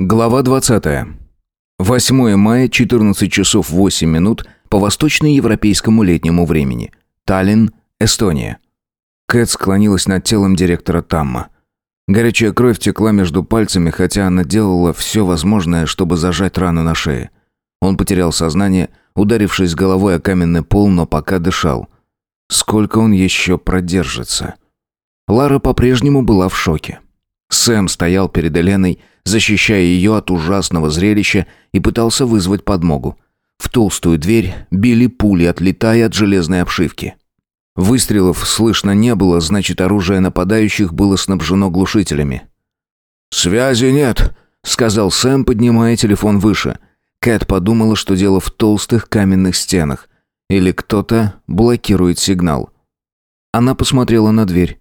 Глава 20. 8 мая, 14 часов 8 минут по восточноевропейскому летнему времени. Таллин, Эстония. Кэт склонилась над телом директора Тамма. Горячая кровь текла между пальцами, хотя она делала все возможное, чтобы зажать рану на шее. Он потерял сознание, ударившись головой о каменный пол, но пока дышал. Сколько он еще продержится? Лара по-прежнему была в шоке. Сэм стоял перед Эленой, защищая ее от ужасного зрелища и пытался вызвать подмогу. В толстую дверь били пули, отлетая от железной обшивки. Выстрелов слышно не было, значит, оружие нападающих было снабжено глушителями. «Связи нет», — сказал Сэм, поднимая телефон выше. Кэт подумала, что дело в толстых каменных стенах. Или кто-то блокирует сигнал. Она посмотрела на дверь.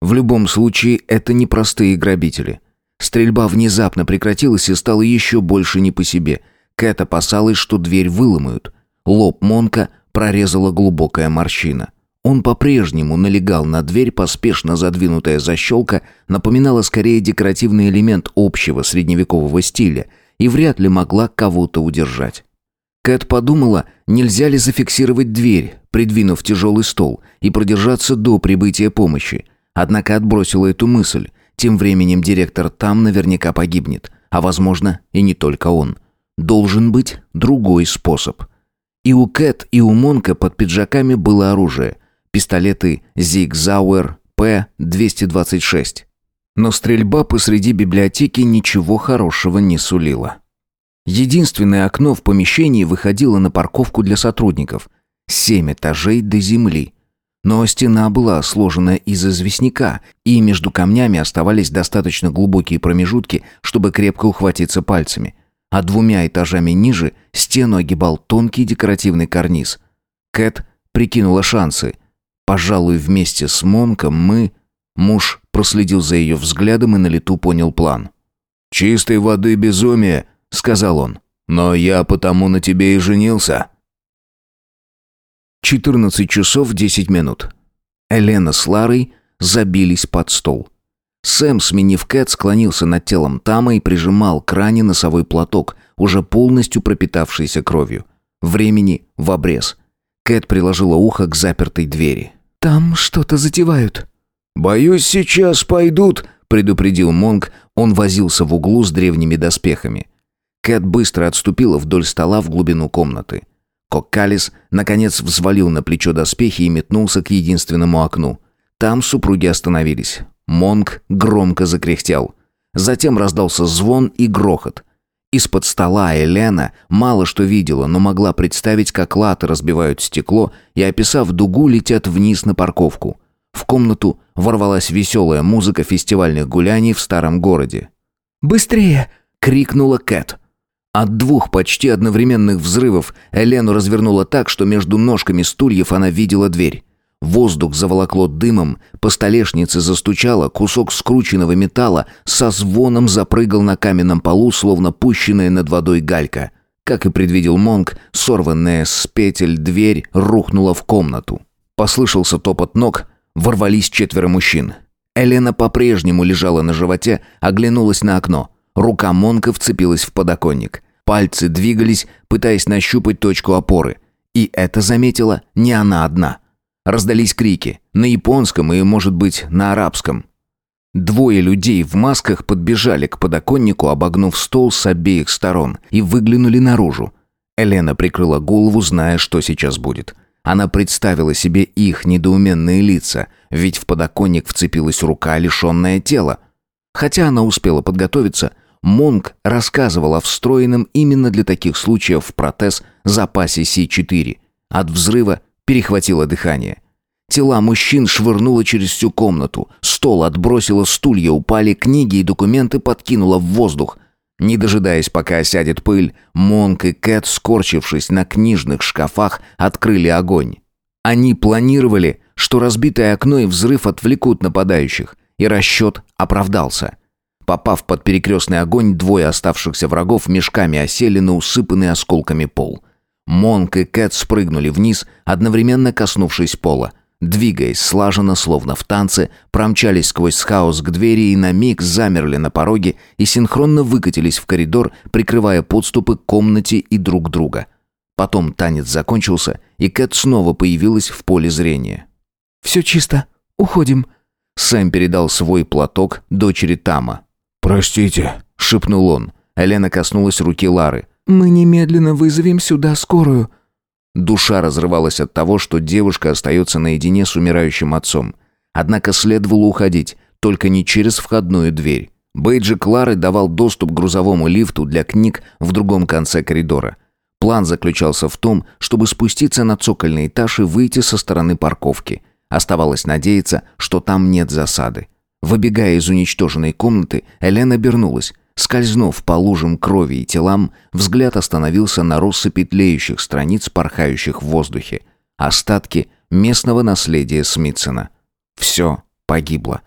В любом случае, это не простые грабители. Стрельба внезапно прекратилась и стало еще больше не по себе. Кэт опасалась, что дверь выломают. Лоб Монка прорезала глубокая морщина. Он по-прежнему налегал на дверь, поспешно задвинутая защелка напоминала скорее декоративный элемент общего средневекового стиля и вряд ли могла кого-то удержать. Кэт подумала, нельзя ли зафиксировать дверь, придвинув тяжелый стол, и продержаться до прибытия помощи. Однако отбросила эту мысль. Тем временем директор там наверняка погибнет, а возможно и не только он. Должен быть другой способ. И у Кэт, и у Монка под пиджаками было оружие. Пистолеты Zauer P-226. Но стрельба посреди библиотеки ничего хорошего не сулила. Единственное окно в помещении выходило на парковку для сотрудников. Семь этажей до земли. Но стена была сложена из известняка, и между камнями оставались достаточно глубокие промежутки, чтобы крепко ухватиться пальцами. А двумя этажами ниже стену огибал тонкий декоративный карниз. Кэт прикинула шансы. Пожалуй, вместе с Монком мы... Муж проследил за ее взглядом и на лету понял план. «Чистой воды безумие», — сказал он. «Но я потому на тебе и женился». 14 часов 10 минут. Елена с Ларой забились под стол. Сэм, сменив Кэт, склонился над телом Тама и прижимал к ране носовой платок, уже полностью пропитавшийся кровью. Времени в обрез. Кэт приложила ухо к запертой двери. «Там что-то затевают». «Боюсь, сейчас пойдут», — предупредил Монг. Он возился в углу с древними доспехами. Кэт быстро отступила вдоль стола в глубину комнаты. Коккалис, наконец, взвалил на плечо доспехи и метнулся к единственному окну. Там супруги остановились. Монг громко закряхтел. Затем раздался звон и грохот. Из-под стола Елена мало что видела, но могла представить, как латы разбивают стекло и, описав дугу, летят вниз на парковку. В комнату ворвалась веселая музыка фестивальных гуляний в старом городе. «Быстрее!» — крикнула Кэт. От двух почти одновременных взрывов Элену развернуло так, что между ножками стульев она видела дверь. Воздух заволокло дымом, по столешнице застучало, кусок скрученного металла со звоном запрыгал на каменном полу, словно пущенная над водой галька. Как и предвидел Монк, сорванная с петель дверь рухнула в комнату. Послышался топот ног, ворвались четверо мужчин. Елена по-прежнему лежала на животе, оглянулась на окно. Рука Монка вцепилась в подоконник. Пальцы двигались, пытаясь нащупать точку опоры. И это заметила не она одна. Раздались крики. На японском и, может быть, на арабском. Двое людей в масках подбежали к подоконнику, обогнув стол с обеих сторон, и выглянули наружу. Елена прикрыла голову, зная, что сейчас будет. Она представила себе их недоуменные лица, ведь в подоконник вцепилась рука, лишенная тела. Хотя она успела подготовиться, Монг рассказывал о встроенном именно для таких случаев протез запасе Си-4. От взрыва перехватило дыхание. Тела мужчин швырнуло через всю комнату. Стол отбросило, стулья упали, книги и документы подкинуло в воздух. Не дожидаясь, пока осядет пыль, Монк и Кэт, скорчившись на книжных шкафах, открыли огонь. Они планировали, что разбитое окно и взрыв отвлекут нападающих, и расчет оправдался. Попав под перекрестный огонь, двое оставшихся врагов мешками осели на усыпанный осколками пол. Монк и Кэт спрыгнули вниз, одновременно коснувшись пола. Двигаясь слаженно, словно в танце, промчались сквозь хаос к двери и на миг замерли на пороге и синхронно выкатились в коридор, прикрывая подступы к комнате и друг друга. Потом танец закончился, и Кэт снова появилась в поле зрения. «Все чисто. Уходим». Сэм передал свой платок дочери Тама. «Простите», — шепнул он. Елена коснулась руки Лары. «Мы немедленно вызовем сюда скорую». Душа разрывалась от того, что девушка остается наедине с умирающим отцом. Однако следовало уходить, только не через входную дверь. Бейджик Клары давал доступ к грузовому лифту для книг в другом конце коридора. План заключался в том, чтобы спуститься на цокольный этаж и выйти со стороны парковки. Оставалось надеяться, что там нет засады. Выбегая из уничтоженной комнаты, Элена обернулась. Скользнув по лужам крови и телам, взгляд остановился на россыпи тлеющих страниц, порхающих в воздухе. Остатки местного наследия Смитсона. Все погибло.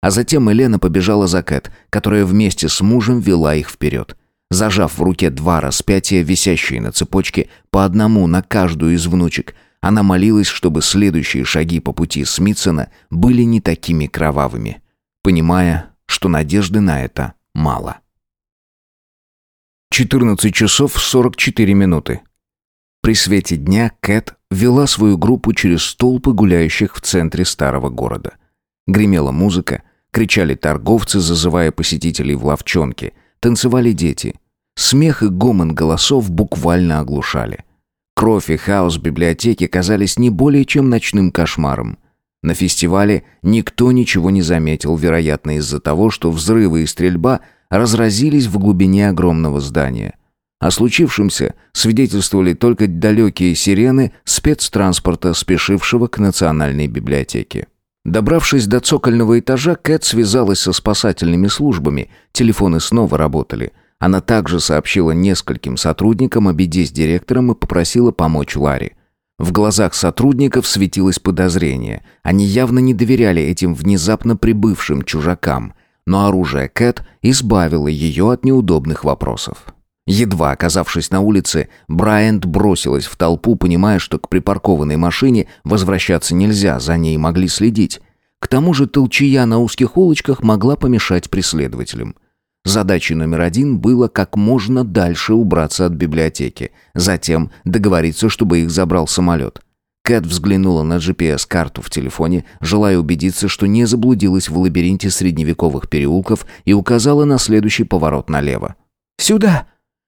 А затем Елена побежала за Кэт, которая вместе с мужем вела их вперед. Зажав в руке два распятия, висящие на цепочке, по одному на каждую из внучек, она молилась, чтобы следующие шаги по пути Смитсона были не такими кровавыми, понимая, что надежды на это мало. 14 часов 44 минуты. При свете дня Кэт вела свою группу через толпы гуляющих в центре старого города. Гремела музыка, кричали торговцы, зазывая посетителей в ловчонки, танцевали дети. Смех и гомон голосов буквально оглушали. Кровь и хаос библиотеки казались не более чем ночным кошмаром. На фестивале никто ничего не заметил, вероятно, из-за того, что взрывы и стрельба – разразились в глубине огромного здания. О случившемся свидетельствовали только далекие сирены спецтранспорта, спешившего к Национальной библиотеке. Добравшись до цокольного этажа, Кэт связалась со спасательными службами, телефоны снова работали. Она также сообщила нескольким сотрудникам о беде с директором и попросила помочь Ларе. В глазах сотрудников светилось подозрение. Они явно не доверяли этим внезапно прибывшим чужакам но оружие Кэт избавило ее от неудобных вопросов. Едва оказавшись на улице, Брайант бросилась в толпу, понимая, что к припаркованной машине возвращаться нельзя, за ней могли следить. К тому же толчья на узких улочках могла помешать преследователям. Задачей номер один было как можно дальше убраться от библиотеки, затем договориться, чтобы их забрал самолет. Кэт взглянула на GPS-карту в телефоне, желая убедиться, что не заблудилась в лабиринте средневековых переулков и указала на следующий поворот налево. «Сюда!»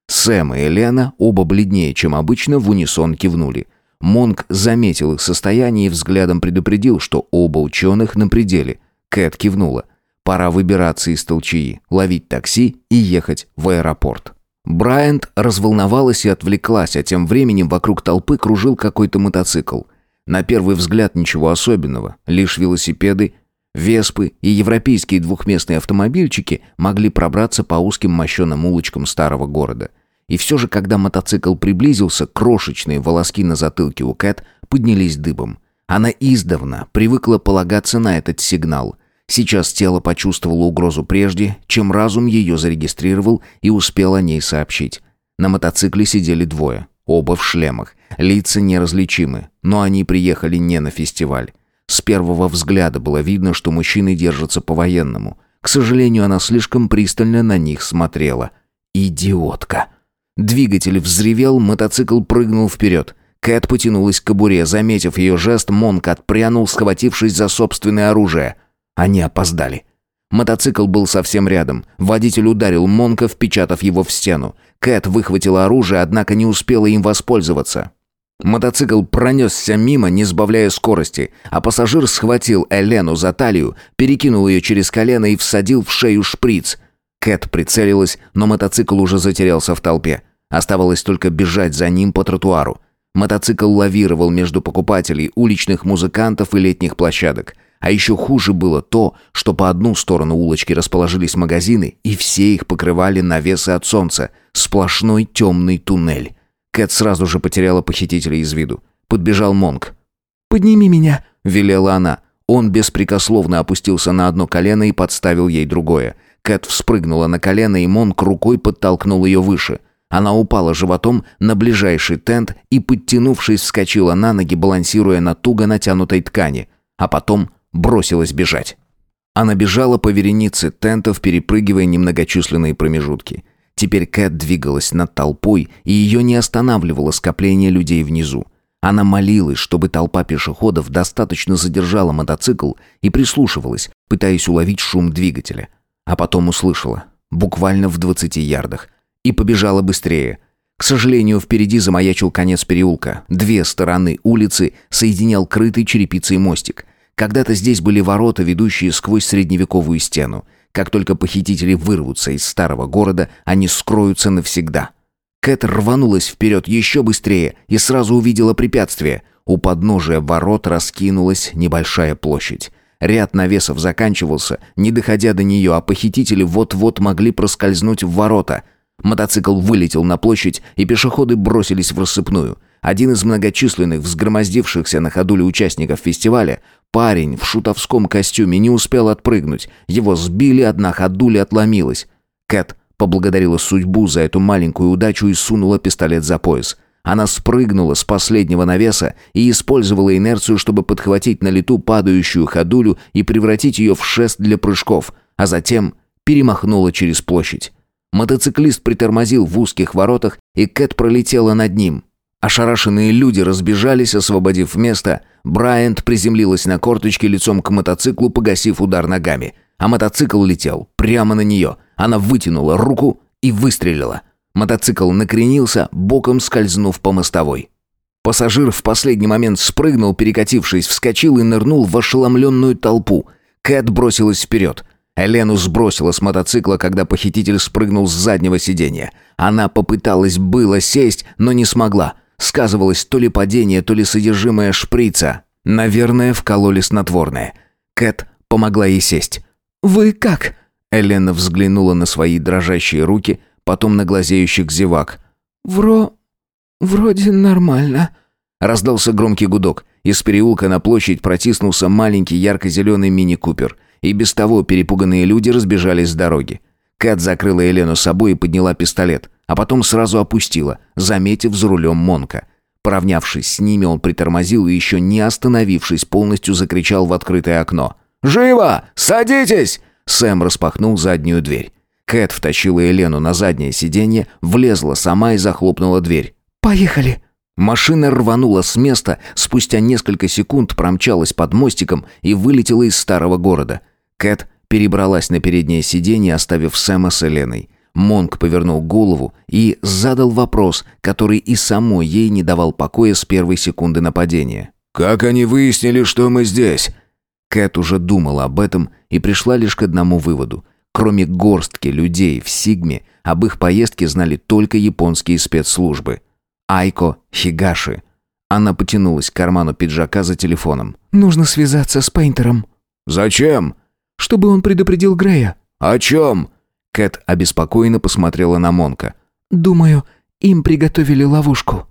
Сэм и Елена, оба бледнее, чем обычно, в унисон кивнули. Монк заметил их состояние и взглядом предупредил, что оба ученых на пределе. Кэт кивнула. Пора выбираться из толчаи, ловить такси и ехать в аэропорт. Брайант разволновалась и отвлеклась, а тем временем вокруг толпы кружил какой-то мотоцикл. На первый взгляд ничего особенного, лишь велосипеды, веспы и европейские двухместные автомобильчики могли пробраться по узким мощеным улочкам старого города. И все же, когда мотоцикл приблизился, крошечные волоски на затылке у Кэт поднялись дыбом. Она издавна привыкла полагаться на этот сигнал – Сейчас тело почувствовало угрозу прежде, чем разум ее зарегистрировал и успел о ней сообщить. На мотоцикле сидели двое, оба в шлемах. Лица неразличимы, но они приехали не на фестиваль. С первого взгляда было видно, что мужчины держатся по-военному. К сожалению, она слишком пристально на них смотрела. Идиотка. Двигатель взревел, мотоцикл прыгнул вперед. Кэт потянулась к кобуре. Заметив ее жест, Монк отпрянул, схватившись за собственное оружие. Они опоздали. Мотоцикл был совсем рядом. Водитель ударил Монка, впечатав его в стену. Кэт выхватила оружие, однако не успела им воспользоваться. Мотоцикл пронесся мимо, не сбавляя скорости, а пассажир схватил Элену за талию, перекинул ее через колено и всадил в шею шприц. Кэт прицелилась, но мотоцикл уже затерялся в толпе. Оставалось только бежать за ним по тротуару. Мотоцикл лавировал между покупателей, уличных музыкантов и летних площадок. А еще хуже было то, что по одну сторону улочки расположились магазины, и все их покрывали навесы от солнца. Сплошной темный туннель. Кэт сразу же потеряла похитителя из виду. Подбежал Монк. «Подними меня», — велела она. Он беспрекословно опустился на одно колено и подставил ей другое. Кэт вспрыгнула на колено, и Монк рукой подтолкнул ее выше. Она упала животом на ближайший тент и, подтянувшись, вскочила на ноги, балансируя на туго натянутой ткани, а потом бросилась бежать. Она бежала по веренице тентов, перепрыгивая немногочисленные промежутки. Теперь Кэт двигалась над толпой, и ее не останавливало скопление людей внизу. Она молилась, чтобы толпа пешеходов достаточно задержала мотоцикл и прислушивалась, пытаясь уловить шум двигателя. А потом услышала, буквально в 20 ярдах, и побежала быстрее. К сожалению, впереди замаячил конец переулка. Две стороны улицы соединял крытый черепицей мостик. Когда-то здесь были ворота, ведущие сквозь средневековую стену. Как только похитители вырвутся из старого города, они скроются навсегда. Кэт рванулась вперед еще быстрее и сразу увидела препятствие. У подножия ворот раскинулась небольшая площадь. Ряд навесов заканчивался, не доходя до нее, а похитители вот-вот могли проскользнуть в ворота – Мотоцикл вылетел на площадь, и пешеходы бросились в рассыпную. Один из многочисленных взгромоздившихся на ходуле участников фестиваля, парень в шутовском костюме, не успел отпрыгнуть. Его сбили, одна ходуля отломилась. Кэт поблагодарила судьбу за эту маленькую удачу и сунула пистолет за пояс. Она спрыгнула с последнего навеса и использовала инерцию, чтобы подхватить на лету падающую ходулю и превратить ее в шест для прыжков, а затем перемахнула через площадь. Мотоциклист притормозил в узких воротах, и Кэт пролетела над ним. Ошарашенные люди разбежались, освободив место. Брайант приземлилась на корточки лицом к мотоциклу, погасив удар ногами. А мотоцикл летел прямо на нее. Она вытянула руку и выстрелила. Мотоцикл накренился, боком скользнув по мостовой. Пассажир в последний момент спрыгнул, перекатившись, вскочил и нырнул в ошеломленную толпу. Кэт бросилась вперед. Элену сбросила с мотоцикла, когда похититель спрыгнул с заднего сиденья. Она попыталась было сесть, но не смогла. Сказывалось то ли падение, то ли содержимое шприца. Наверное, вкололи снотворное. Кэт помогла ей сесть. «Вы как?» Элена взглянула на свои дрожащие руки, потом на глазеющих зевак. «Вро... вроде нормально». Раздался громкий гудок. Из переулка на площадь протиснулся маленький ярко-зеленый мини-купер. И без того перепуганные люди разбежались с дороги. Кэт закрыла Елену собой и подняла пистолет, а потом сразу опустила, заметив за рулем Монка. Поравнявшись с ними, он притормозил и еще не остановившись, полностью закричал в открытое окно. «Живо! Садитесь!» Сэм распахнул заднюю дверь. Кэт втащила Елену на заднее сиденье, влезла сама и захлопнула дверь. «Поехали!» Машина рванула с места, спустя несколько секунд промчалась под мостиком и вылетела из старого города – Кэт перебралась на переднее сиденье, оставив Сэма с Эленой. Монк повернул голову и задал вопрос, который и самой ей не давал покоя с первой секунды нападения. «Как они выяснили, что мы здесь?» Кэт уже думала об этом и пришла лишь к одному выводу. Кроме горстки людей в Сигме, об их поездке знали только японские спецслужбы. Айко Хигаши. Она потянулась к карману пиджака за телефоном. «Нужно связаться с Пейнтером». «Зачем?» Чтобы он предупредил Грея». «О чем?» Кэт обеспокоенно посмотрела на Монка. «Думаю, им приготовили ловушку».